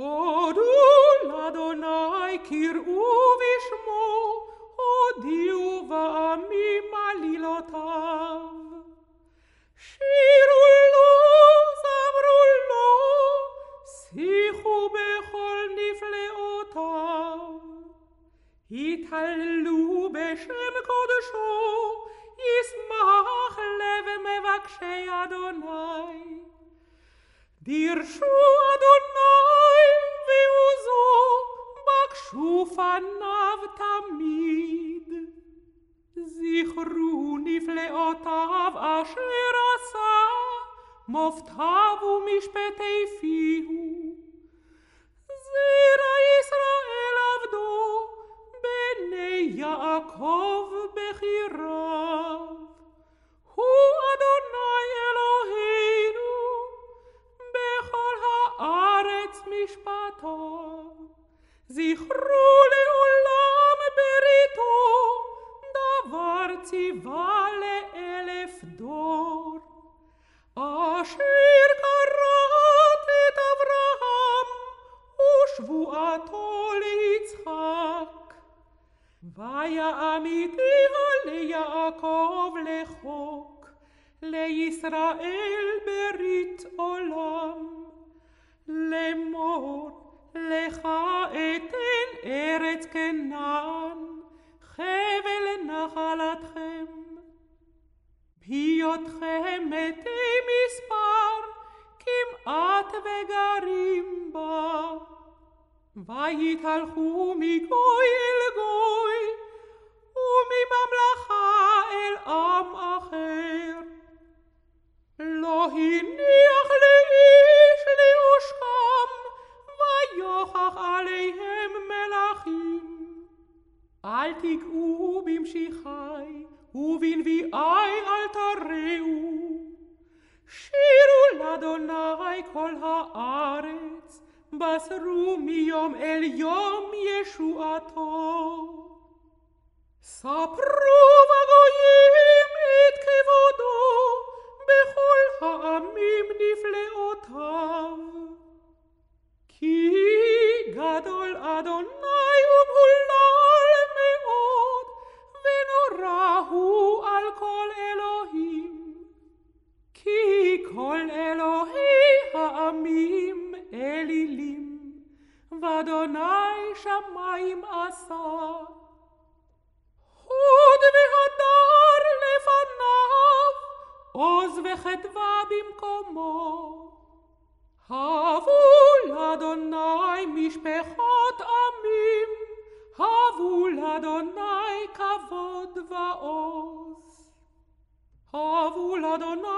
O du l'Adonai kir uvishmo, O Diu va'amim alilotav. Shiru lo, zamru lo, Sichu bechol nifleotav. Italu beshem kodesho, Yismach lev mevakshei Adonai. Dirshu Adonai, בקשו פניו תמיד. זכרו נפלאותיו אשר עשה, מופתיו ומשפטי פיהו. זרע ישראל עבדו, בני יעקב בחיריו. הוא אדוני אלוהינו, בכל הארץ משפטו. זכרו ציווה לאלף דור. אשר כרת את אברהם, ושבועתו ליצחק. ויעמידיה ליעקב לחוק, לישראל ברית עולם. לאמור, לך אתן ארץ כנען, חבל נחלתכם. בהיותכם מתי מספר, כמעט וגרים בה. ויתהלכו מגוי אל גוי, ומממלכה אל עם אחר. לא הניח אל תיגעו במשיחי, ובנביאי אל תרעו. שירו לאדוני כל הארץ, בסרו מיום אל יום ישועתו. ספרו בגויים את כבודו, בכל העמים נפלאותיו. כי גדול אדוני כי כל אלוהי העמים אלילים, ואדוני שמיים עשה. הוד והדר לפניו, עוז וחדווה במקומו. הבו לאדוני משפחות עמים, הבו לאדוני כבוד ועוז. הבו לאדוני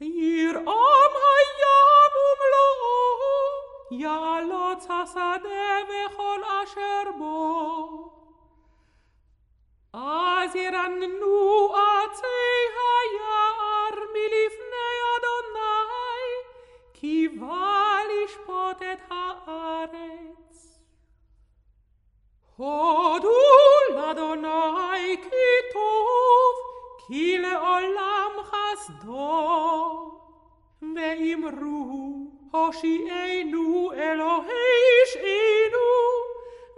לאדוני בהדרת קודש. חילו מלפניו כל הארץ, אף תיכון תבל בל תימות. ישמחו השמיים ותגל הארץ, ויאמרו בגויים, אדוני מלך. ירעם הים ומלואו, יעלוץ השדה וכל אשר בו. אז ירננו עצי היער מלפני אדוני, כי בא לשפוט את הארץ. הודו לאדוני כי טוב, כי לעולם חסדו. ואמרו, הושיענו אלוהי אישנו,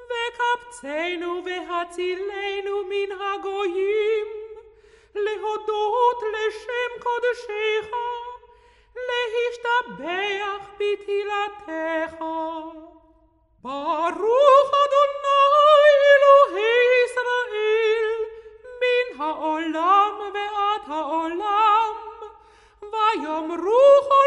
וקבצנו והצילנו מן הגויים, להודות לשם קודשך, להשתבח בתהילתך. ברוך אדוני אלוהי ישראל, מן העולם ועד העולם, ויאמרו כל